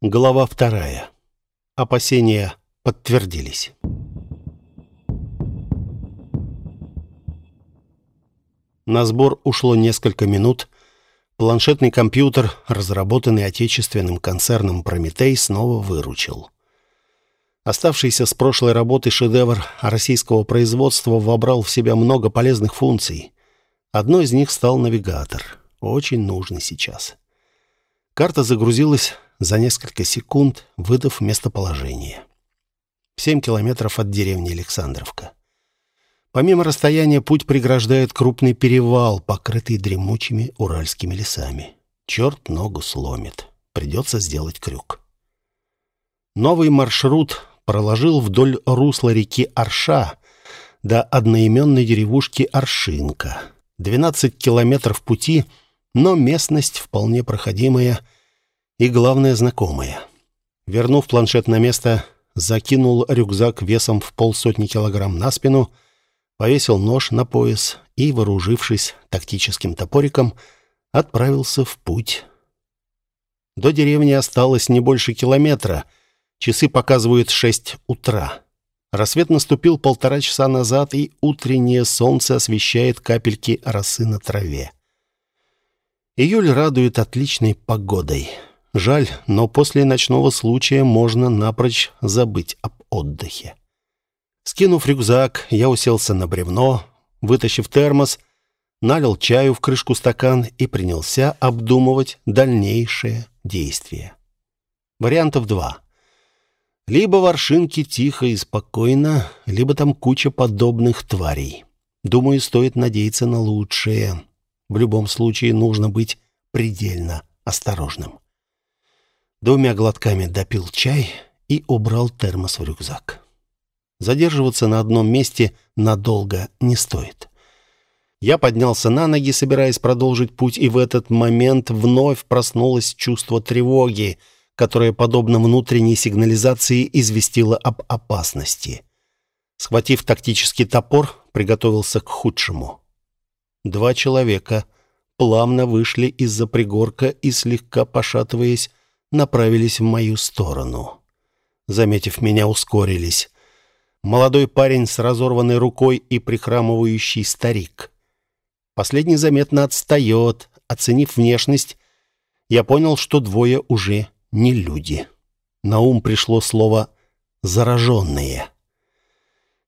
Глава вторая. Опасения подтвердились. На сбор ушло несколько минут. Планшетный компьютер, разработанный отечественным концерном «Прометей», снова выручил. Оставшийся с прошлой работы шедевр российского производства вобрал в себя много полезных функций. Одной из них стал навигатор. Очень нужный сейчас. Карта загрузилась за несколько секунд, выдав местоположение. Семь километров от деревни Александровка. Помимо расстояния, путь преграждает крупный перевал, покрытый дремучими уральскими лесами. Черт ногу сломит. Придется сделать крюк. Новый маршрут проложил вдоль русла реки Арша до одноименной деревушки Аршинка. 12 километров пути, но местность вполне проходимая – и, главное, знакомые. Вернув планшет на место, закинул рюкзак весом в полсотни килограмм на спину, повесил нож на пояс и, вооружившись тактическим топориком, отправился в путь. До деревни осталось не больше километра. Часы показывают шесть утра. Рассвет наступил полтора часа назад, и утреннее солнце освещает капельки росы на траве. Июль радует отличной погодой. Жаль, но после ночного случая можно напрочь забыть об отдыхе. Скинув рюкзак, я уселся на бревно, вытащив термос, налил чаю в крышку стакан и принялся обдумывать дальнейшие действия. Вариантов два. Либо в Аршинке тихо и спокойно, либо там куча подобных тварей. Думаю, стоит надеяться на лучшее. В любом случае нужно быть предельно осторожным. Двумя глотками допил чай и убрал термос в рюкзак. Задерживаться на одном месте надолго не стоит. Я поднялся на ноги, собираясь продолжить путь, и в этот момент вновь проснулось чувство тревоги, которое, подобно внутренней сигнализации, известило об опасности. Схватив тактический топор, приготовился к худшему. Два человека плавно вышли из-за пригорка и, слегка пошатываясь, направились в мою сторону. Заметив меня, ускорились. Молодой парень с разорванной рукой и прихрамывающий старик. Последний заметно отстает. Оценив внешность, я понял, что двое уже не люди. На ум пришло слово «зараженные».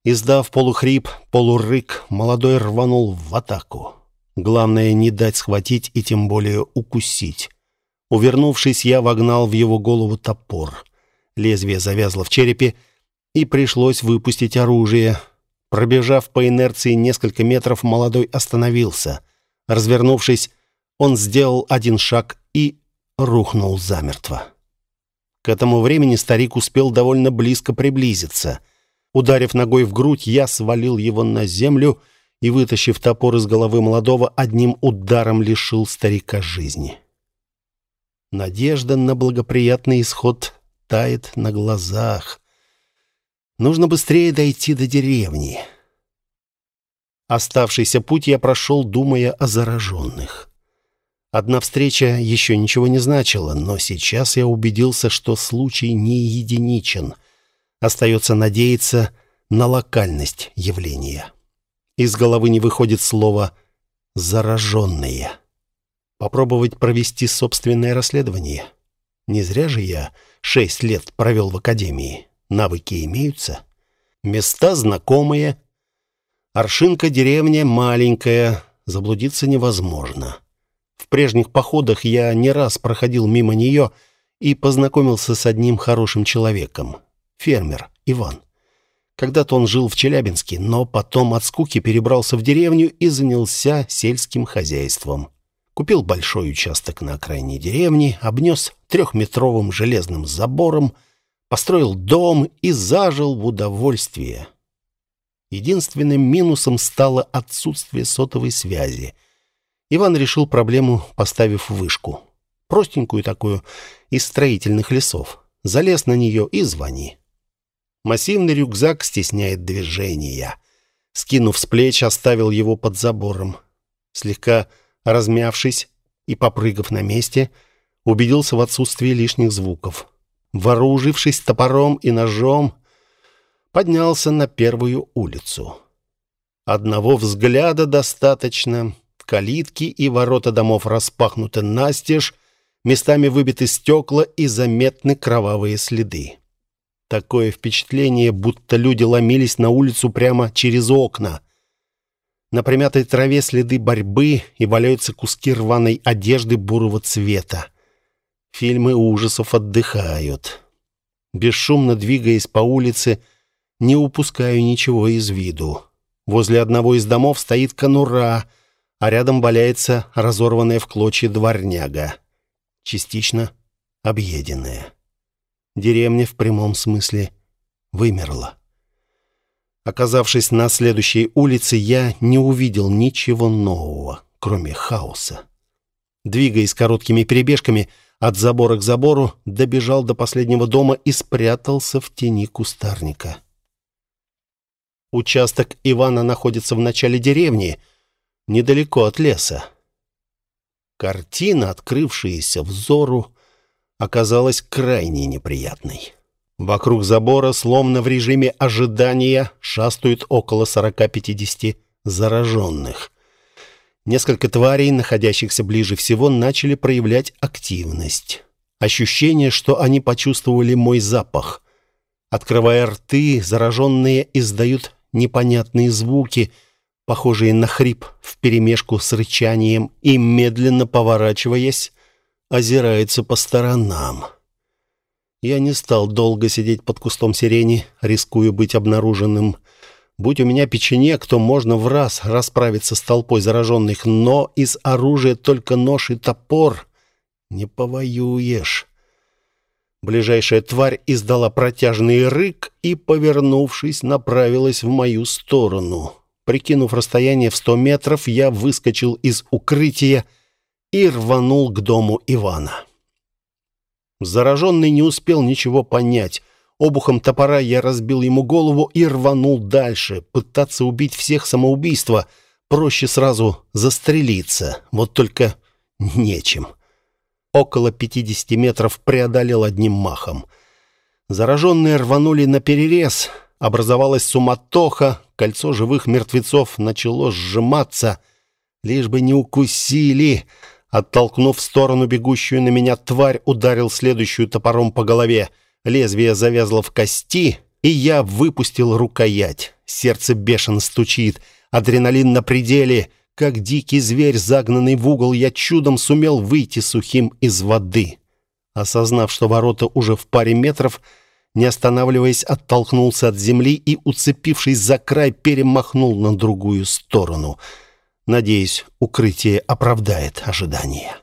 Издав полухрип, полурык, молодой рванул в атаку. Главное, не дать схватить и тем более укусить. Увернувшись, я вогнал в его голову топор. Лезвие завязло в черепе, и пришлось выпустить оружие. Пробежав по инерции несколько метров, молодой остановился. Развернувшись, он сделал один шаг и рухнул замертво. К этому времени старик успел довольно близко приблизиться. Ударив ногой в грудь, я свалил его на землю и, вытащив топор из головы молодого, одним ударом лишил старика жизни. Надежда на благоприятный исход тает на глазах. Нужно быстрее дойти до деревни. Оставшийся путь я прошел, думая о зараженных. Одна встреча еще ничего не значила, но сейчас я убедился, что случай не единичен. Остается надеяться на локальность явления. Из головы не выходит слово «зараженные». Попробовать провести собственное расследование. Не зря же я шесть лет провел в академии. Навыки имеются. Места знакомые. Аршинка деревня маленькая, заблудиться невозможно. В прежних походах я не раз проходил мимо нее и познакомился с одним хорошим человеком. Фермер Иван. Когда-то он жил в Челябинске, но потом от скуки перебрался в деревню и занялся сельским хозяйством. Купил большой участок на окраине деревни, обнес трехметровым железным забором, построил дом и зажил в удовольствие. Единственным минусом стало отсутствие сотовой связи. Иван решил проблему, поставив вышку. Простенькую такую, из строительных лесов. Залез на нее и звони. Массивный рюкзак стесняет движения. Скинув с плеч, оставил его под забором. Слегка Размявшись и попрыгав на месте, убедился в отсутствии лишних звуков. вооружившись топором и ножом, поднялся на первую улицу. Одного взгляда достаточно. Калитки и ворота домов распахнуты настежь, местами выбиты стекла и заметны кровавые следы. Такое впечатление, будто люди ломились на улицу прямо через окна. На примятой траве следы борьбы и валяются куски рваной одежды бурого цвета. Фильмы ужасов отдыхают. Бесшумно двигаясь по улице, не упускаю ничего из виду. Возле одного из домов стоит конура, а рядом валяется разорванная в клочья дворняга. Частично объеденная. Деревня в прямом смысле вымерла. Оказавшись на следующей улице, я не увидел ничего нового, кроме хаоса. Двигаясь короткими перебежками от забора к забору, добежал до последнего дома и спрятался в тени кустарника. Участок Ивана находится в начале деревни, недалеко от леса. Картина, открывшаяся взору, оказалась крайне неприятной. Вокруг забора, словно в режиме ожидания, шастают около 40-50 зараженных. Несколько тварей, находящихся ближе всего, начали проявлять активность. Ощущение, что они почувствовали мой запах. Открывая рты, зараженные издают непонятные звуки, похожие на хрип вперемешку с рычанием, и, медленно поворачиваясь, озираются по сторонам. Я не стал долго сидеть под кустом сирени, рискуя быть обнаруженным. Будь у меня печенек, то можно в раз расправиться с толпой зараженных, но из оружия только нож и топор не повоюешь. Ближайшая тварь издала протяжный рык и, повернувшись, направилась в мою сторону. Прикинув расстояние в сто метров, я выскочил из укрытия и рванул к дому Ивана. Зараженный не успел ничего понять. Обухом топора я разбил ему голову и рванул дальше. Пытаться убить всех самоубийство. Проще сразу застрелиться. Вот только нечем. Около 50 метров преодолел одним махом. Зараженные рванули на перерез. Образовалась суматоха. Кольцо живых мертвецов начало сжиматься. Лишь бы не укусили. Оттолкнув в сторону бегущую на меня тварь, ударил следующую топором по голове. Лезвие завязло в кости, и я выпустил рукоять. Сердце бешено стучит, адреналин на пределе. Как дикий зверь, загнанный в угол, я чудом сумел выйти сухим из воды. Осознав, что ворота уже в паре метров, не останавливаясь, оттолкнулся от земли и, уцепившись за край, перемахнул на другую сторону — Надеюсь, укрытие оправдает ожидания.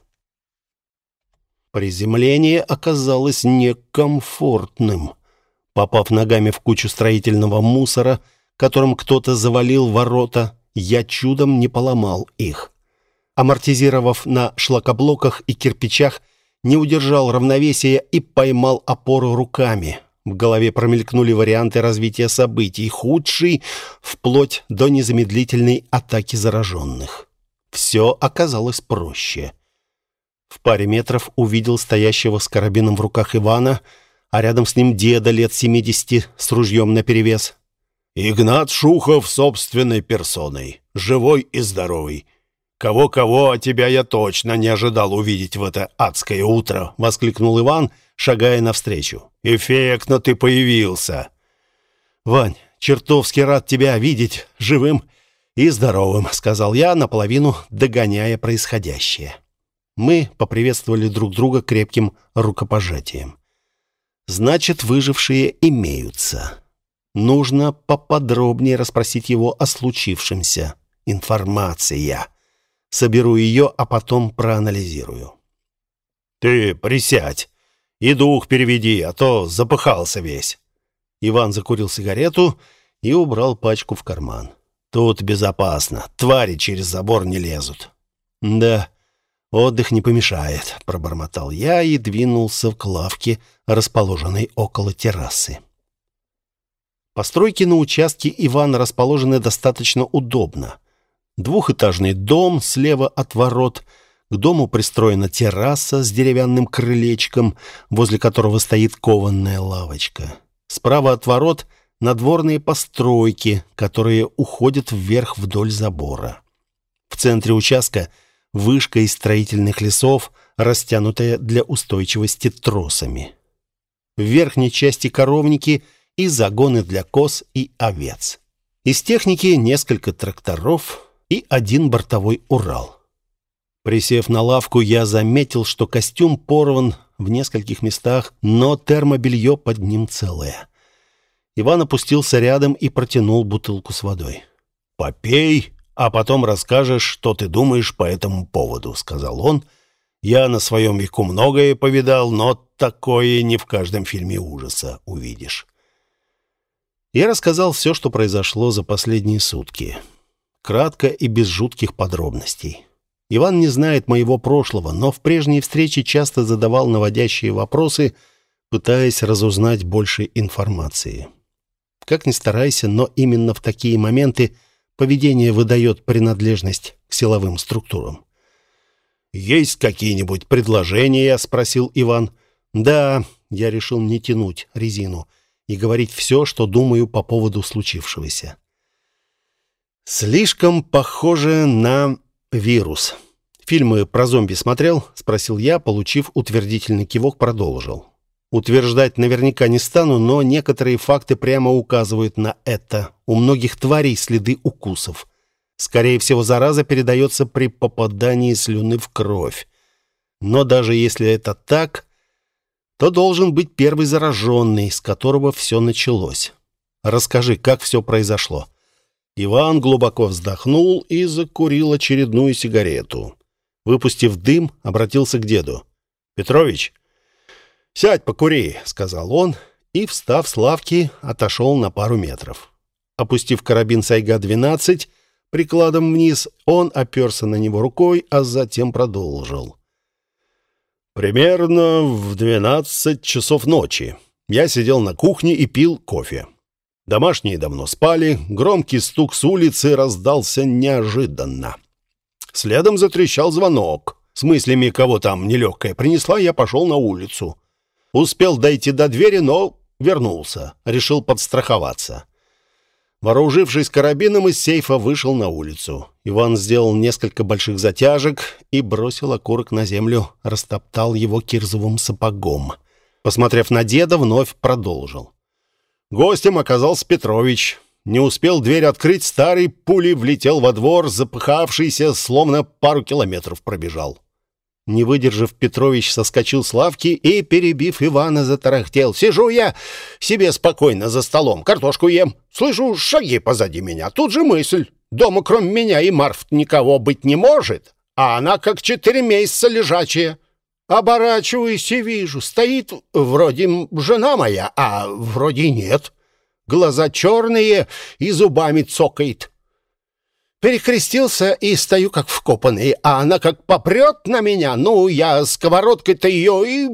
Приземление оказалось некомфортным. Попав ногами в кучу строительного мусора, которым кто-то завалил ворота, я чудом не поломал их. Амортизировав на шлакоблоках и кирпичах, не удержал равновесия и поймал опору руками. В голове промелькнули варианты развития событий, худший вплоть до незамедлительной атаки зараженных. Все оказалось проще. В паре метров увидел стоящего с карабином в руках Ивана, а рядом с ним деда лет семидесяти с ружьем наперевес. «Игнат Шухов собственной персоной, живой и здоровый. Кого-кого, а тебя я точно не ожидал увидеть в это адское утро!» — воскликнул Иван — шагая навстречу. «Эффектно ты появился!» «Вань, чертовски рад тебя видеть живым и здоровым», — сказал я, наполовину догоняя происходящее. Мы поприветствовали друг друга крепким рукопожатием. «Значит, выжившие имеются. Нужно поподробнее расспросить его о случившемся. Информация. Соберу ее, а потом проанализирую». «Ты присядь», и дух переведи, а то запыхался весь». Иван закурил сигарету и убрал пачку в карман. «Тут безопасно. Твари через забор не лезут». «Да, отдых не помешает», — пробормотал я и двинулся к лавке, расположенной около террасы. Постройки на участке Ивана расположены достаточно удобно. Двухэтажный дом слева от ворот — К дому пристроена терраса с деревянным крылечком, возле которого стоит кованная лавочка. Справа от ворот надворные постройки, которые уходят вверх вдоль забора. В центре участка вышка из строительных лесов, растянутая для устойчивости тросами. В верхней части коровники и загоны для коз и овец. Из техники несколько тракторов и один бортовой Урал. Присев на лавку, я заметил, что костюм порван в нескольких местах, но термобелье под ним целое. Иван опустился рядом и протянул бутылку с водой. «Попей, а потом расскажешь, что ты думаешь по этому поводу», — сказал он. «Я на своем веку многое повидал, но такое не в каждом фильме ужаса увидишь». Я рассказал все, что произошло за последние сутки. Кратко и без жутких подробностей. Иван не знает моего прошлого, но в прежней встрече часто задавал наводящие вопросы, пытаясь разузнать больше информации. Как ни старайся, но именно в такие моменты поведение выдает принадлежность к силовым структурам. «Есть какие-нибудь предложения?» — спросил Иван. «Да», — я решил не тянуть резину и говорить все, что думаю по поводу случившегося. «Слишком похоже на Вирус. Фильмы про зомби смотрел? спросил я, получив утвердительный кивок, продолжил. Утверждать наверняка не стану, но некоторые факты прямо указывают на это. У многих тварей следы укусов. Скорее всего, зараза передается при попадании слюны в кровь. Но даже если это так, то должен быть первый зараженный, с которого все началось. Расскажи, как все произошло. Иван глубоко вздохнул и закурил очередную сигарету. Выпустив дым, обратился к деду. «Петрович, сядь, покури», — сказал он, и, встав с лавки, отошел на пару метров. Опустив карабин Сайга-12, прикладом вниз, он оперся на него рукой, а затем продолжил. «Примерно в двенадцать часов ночи я сидел на кухне и пил кофе. Домашние давно спали, громкий стук с улицы раздался неожиданно. Следом затрещал звонок. С мыслями, кого там нелегкая принесла, я пошел на улицу. Успел дойти до двери, но вернулся. Решил подстраховаться. Вооружившись карабином, из сейфа вышел на улицу. Иван сделал несколько больших затяжек и бросил окурок на землю, растоптал его кирзовым сапогом. Посмотрев на деда, вновь продолжил. Гостем оказался Петрович. Не успел дверь открыть, старый пулей влетел во двор, запыхавшийся, словно пару километров пробежал. Не выдержав, Петрович соскочил с лавки и, перебив Ивана, затарахтел. «Сижу я себе спокойно за столом, картошку ем. Слышу шаги позади меня. Тут же мысль. Дома кроме меня и Марф никого быть не может, а она как четыре месяца лежачая. Оборачиваюсь и вижу, стоит вроде жена моя, а вроде нет. Глаза черные и зубами цокает. Перекрестился и стою как вкопанный, а она как попрет на меня. Ну, я сковородкой-то ее и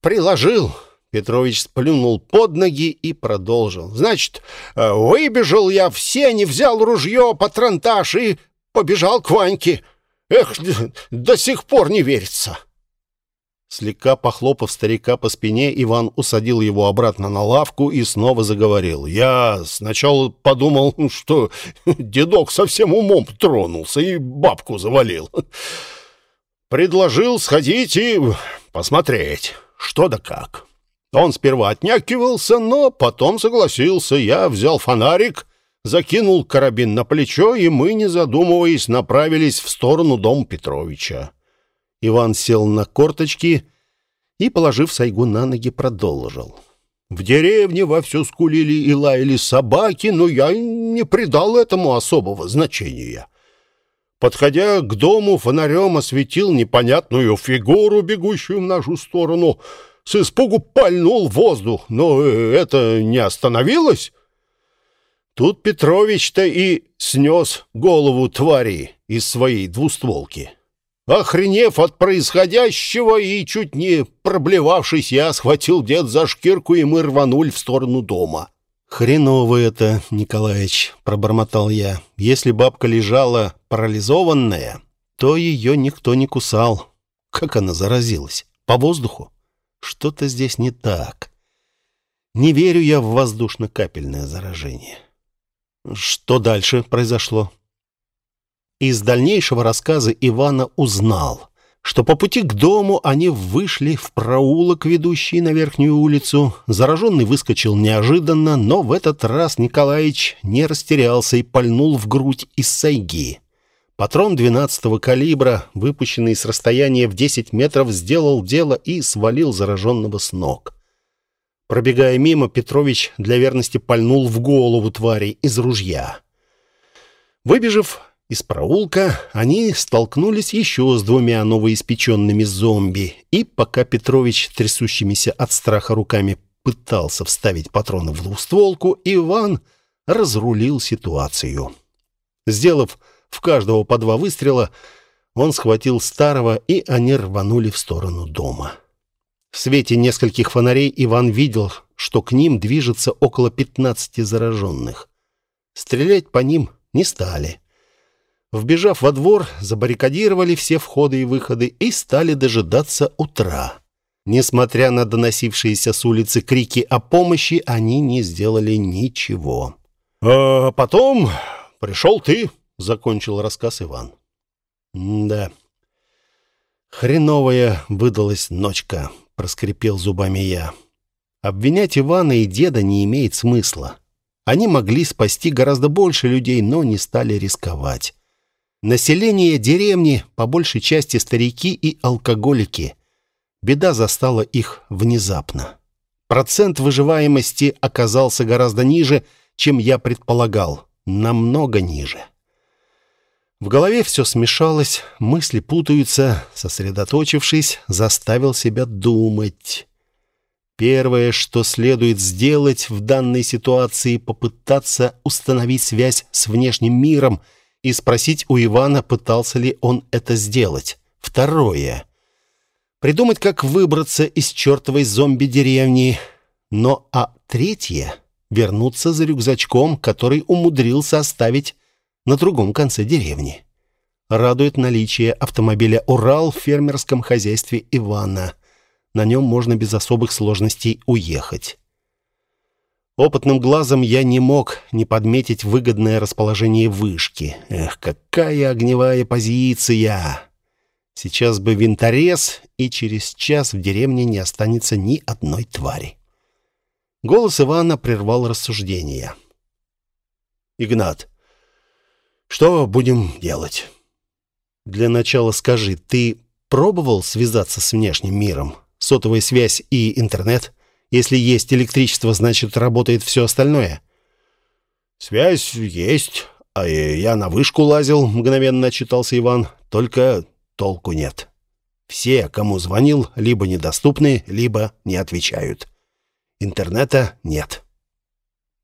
приложил. Петрович сплюнул под ноги и продолжил. Значит, выбежал я в сени, взял ружье, патронтаж и побежал к Ваньке. Эх, до сих пор не верится. Слегка похлопав старика по спине, Иван усадил его обратно на лавку и снова заговорил. «Я сначала подумал, что дедок совсем умом тронулся и бабку завалил. Предложил сходить и посмотреть, что да как. Он сперва отнякивался, но потом согласился. Я взял фонарик, закинул карабин на плечо, и мы, не задумываясь, направились в сторону дома Петровича. Иван сел на корточки и, положив сайгу на ноги, продолжил. В деревне вовсю скулили и лаяли собаки, но я не придал этому особого значения. Подходя к дому, фонарем осветил непонятную фигуру, бегущую в нашу сторону. С испугу пальнул воздух, но это не остановилось. Тут Петрович-то и снес голову твари из своей двустволки. Охренев от происходящего и чуть не проблевавшись, я схватил дед за шкирку, и мы рванули в сторону дома. «Хреново это, Николаевич», — пробормотал я. «Если бабка лежала парализованная, то ее никто не кусал. Как она заразилась? По воздуху? Что-то здесь не так. Не верю я в воздушно-капельное заражение. Что дальше произошло? Из дальнейшего рассказа Ивана узнал, что по пути к дому они вышли в проулок, ведущий на верхнюю улицу. Зараженный выскочил неожиданно, но в этот раз Николаевич не растерялся и пальнул в грудь из сайги. Патрон 12-го калибра, выпущенный с расстояния в 10 метров, сделал дело и свалил зараженного с ног. Пробегая мимо, Петрович для верности пальнул в голову твари из ружья. Выбежав из проулка, они столкнулись еще с двумя новоиспеченными зомби, и пока Петрович, трясущимися от страха руками, пытался вставить патроны в двустволку, Иван разрулил ситуацию. Сделав в каждого по два выстрела, он схватил старого, и они рванули в сторону дома. В свете нескольких фонарей Иван видел, что к ним движется около 15 зараженных. Стрелять по ним не стали. Вбежав во двор, забаррикадировали все входы и выходы и стали дожидаться утра. Несмотря на доносившиеся с улицы крики о помощи, они не сделали ничего. «А потом пришел ты», — закончил рассказ Иван. «Да, хреновая выдалась ночка проскрипел зубами я. Обвинять Ивана и деда не имеет смысла. Они могли спасти гораздо больше людей, но не стали рисковать. Население деревни по большей части старики и алкоголики. Беда застала их внезапно. Процент выживаемости оказался гораздо ниже, чем я предполагал, намного ниже. В голове все смешалось, мысли путаются. Сосредоточившись, заставил себя думать. Первое, что следует сделать в данной ситуации, попытаться установить связь с внешним миром и спросить у Ивана, пытался ли он это сделать. Второе. Придумать, как выбраться из чертовой зомби-деревни. Но а третье — вернуться за рюкзачком, который умудрился оставить на другом конце деревни. Радует наличие автомобиля «Урал» в фермерском хозяйстве Ивана. На нем можно без особых сложностей уехать. Опытным глазом я не мог не подметить выгодное расположение вышки. Эх, какая огневая позиция! Сейчас бы винторез, и через час в деревне не останется ни одной твари. Голос Ивана прервал рассуждения. «Игнат, что будем делать? Для начала скажи, ты пробовал связаться с внешним миром? Сотовая связь и интернет? Если есть электричество, значит, работает все остальное. Связь есть, а я на вышку лазил, мгновенно отчитался Иван. Только толку нет. Все, кому звонил, либо недоступны, либо не отвечают. Интернета нет.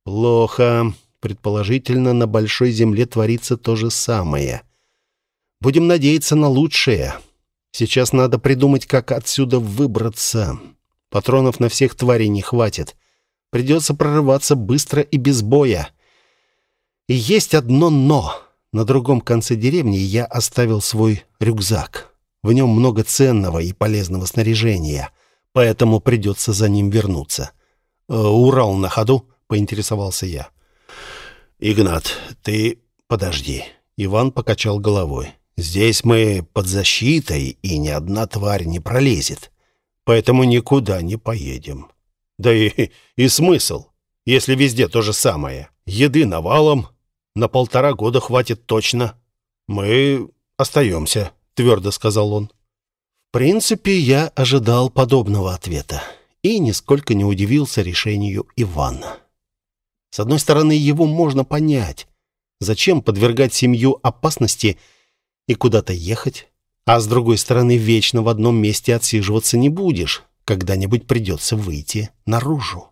Плохо. Предположительно, на большой земле творится то же самое. Будем надеяться на лучшее. Сейчас надо придумать, как отсюда выбраться. Патронов на всех тварей не хватит. Придется прорываться быстро и без боя. И есть одно «но». На другом конце деревни я оставил свой рюкзак. В нем много ценного и полезного снаряжения, поэтому придется за ним вернуться. «Э, «Урал на ходу?» — поинтересовался я. «Игнат, ты подожди». Иван покачал головой. «Здесь мы под защитой, и ни одна тварь не пролезет. Поэтому никуда не поедем. Да и, и смысл, если везде то же самое. Еды навалом, на полтора года хватит точно. Мы остаемся», — твердо сказал он. В принципе, я ожидал подобного ответа и нисколько не удивился решению Ивана. С одной стороны, его можно понять. Зачем подвергать семью опасности и куда-то ехать? А с другой стороны, вечно в одном месте отсиживаться не будешь. Когда-нибудь придется выйти наружу.